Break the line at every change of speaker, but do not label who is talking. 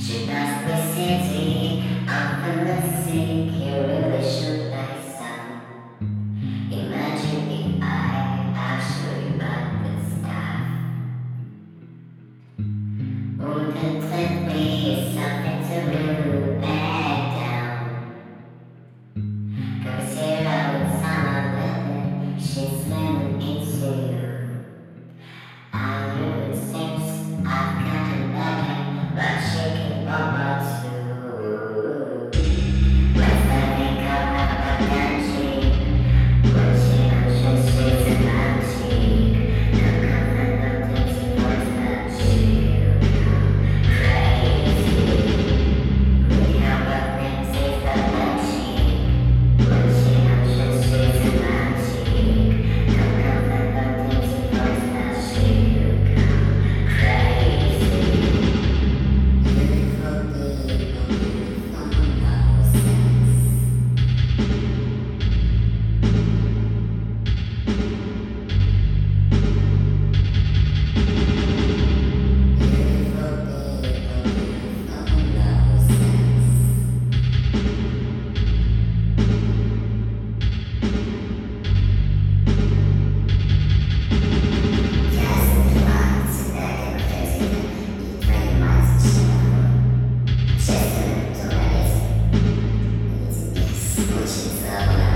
She passed the city of the really should like some. Imagine if I actually got the stuff. Wouldn't let something. Jesus.